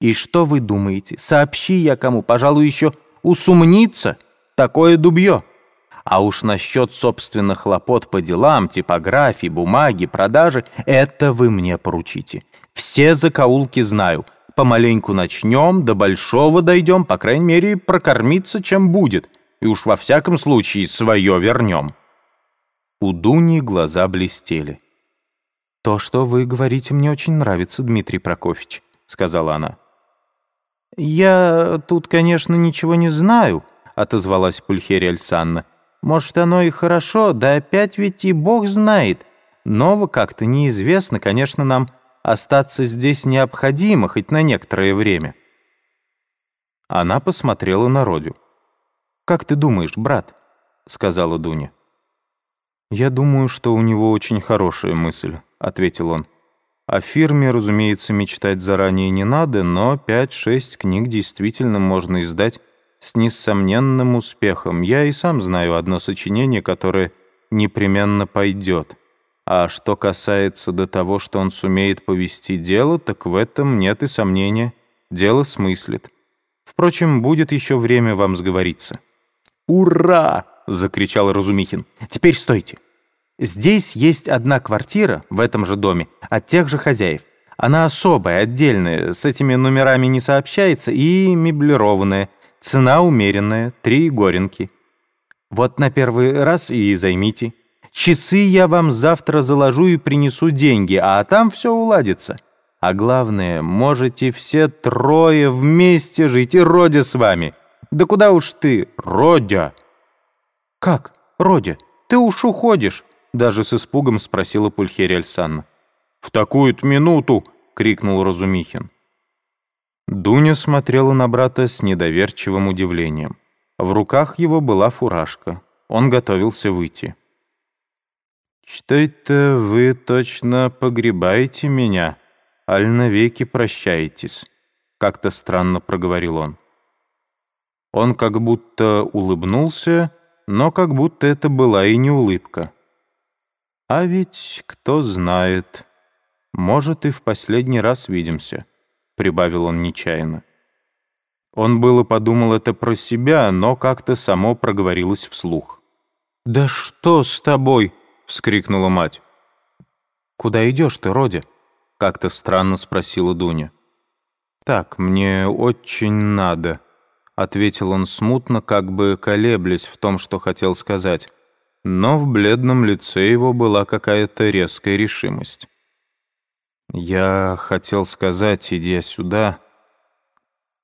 И что вы думаете, сообщи я кому, пожалуй, еще усумниться? Такое дубье. А уж насчет собственных хлопот по делам, типографии, бумаги, продажи, это вы мне поручите. Все закоулки знаю. Помаленьку начнем, до большого дойдем, по крайней мере, прокормиться чем будет. И уж во всяком случае свое вернем. У Дуни глаза блестели. «То, что вы говорите, мне очень нравится, Дмитрий Прокофьевич», — сказала она. «Я тут, конечно, ничего не знаю», — отозвалась Пульхерия Альсанна. «Может, оно и хорошо, да опять ведь и Бог знает. Ново как-то неизвестно, конечно, нам остаться здесь необходимо, хоть на некоторое время». Она посмотрела на Родю. «Как ты думаешь, брат?» — сказала Дуня. «Я думаю, что у него очень хорошая мысль», — ответил он. «О фирме, разумеется, мечтать заранее не надо, но пять-шесть книг действительно можно издать с несомненным успехом. Я и сам знаю одно сочинение, которое непременно пойдет. А что касается до того, что он сумеет повести дело, так в этом нет и сомнения. Дело смыслит. Впрочем, будет еще время вам сговориться». «Ура!» — закричал Разумихин. «Теперь стойте. Здесь есть одна квартира в этом же доме от тех же хозяев. Она особая, отдельная, с этими номерами не сообщается и меблированная. Цена умеренная, три горенки. Вот на первый раз и займите. Часы я вам завтра заложу и принесу деньги, а там все уладится. А главное, можете все трое вместе жить и Родя с вами. Да куда уж ты, Родя?» «Как, Родя, ты уж уходишь?» Даже с испугом спросила Пульхерия Альсанна. «В такую-то минуту!» — крикнул Разумихин. Дуня смотрела на брата с недоверчивым удивлением. В руках его была фуражка. Он готовился выйти. «Что это вы точно погребаете меня, аль навеки прощаетесь?» — как-то странно проговорил он. Он как будто улыбнулся, но как будто это была и не улыбка. «А ведь кто знает, может, и в последний раз видимся», — прибавил он нечаянно. Он было подумал это про себя, но как-то само проговорилось вслух. «Да что с тобой?» — вскрикнула мать. «Куда идешь ты, Родя?» — как-то странно спросила Дуня. «Так, мне очень надо», — ответил он смутно, как бы колеблясь в том, что хотел сказать, но в бледном лице его была какая-то резкая решимость. «Я хотел сказать, идя сюда,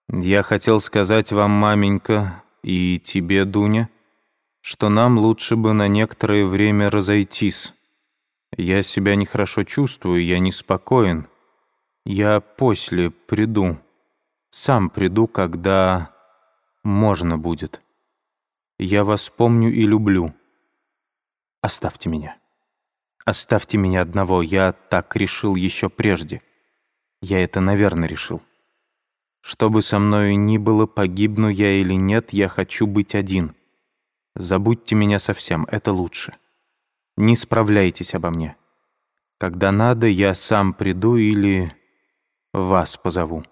я хотел сказать вам, маменька, и тебе, Дуня, что нам лучше бы на некоторое время разойтись. Я себя нехорошо чувствую, я неспокоен. Я после приду, сам приду, когда можно будет. Я вас помню и люблю». Оставьте меня. Оставьте меня одного, я так решил еще прежде. Я это, наверное, решил. Что бы со мною ни было, погибну я или нет, я хочу быть один. Забудьте меня совсем, это лучше. Не справляйтесь обо мне. Когда надо, я сам приду или вас позову.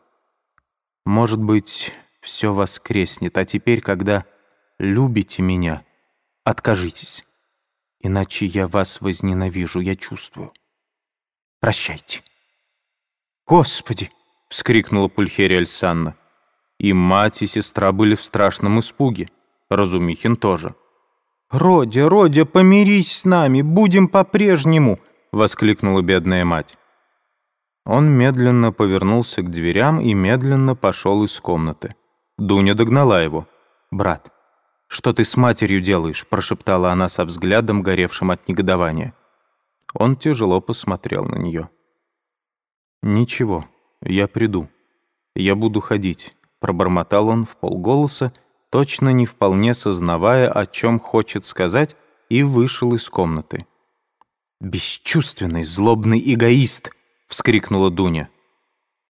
Может быть, все воскреснет, а теперь, когда любите меня, откажитесь иначе я вас возненавижу, я чувствую. Прощайте». «Господи!» — вскрикнула Пульхерия Альсанна. И мать, и сестра были в страшном испуге. Разумихин тоже. «Родя, Родя, помирись с нами, будем по-прежнему!» — воскликнула бедная мать. Он медленно повернулся к дверям и медленно пошел из комнаты. Дуня догнала его. «Брат, «Что ты с матерью делаешь?» — прошептала она со взглядом, горевшим от негодования. Он тяжело посмотрел на нее. «Ничего, я приду. Я буду ходить», — пробормотал он в полголоса, точно не вполне сознавая, о чем хочет сказать, и вышел из комнаты. «Бесчувственный, злобный эгоист!» — вскрикнула Дуня.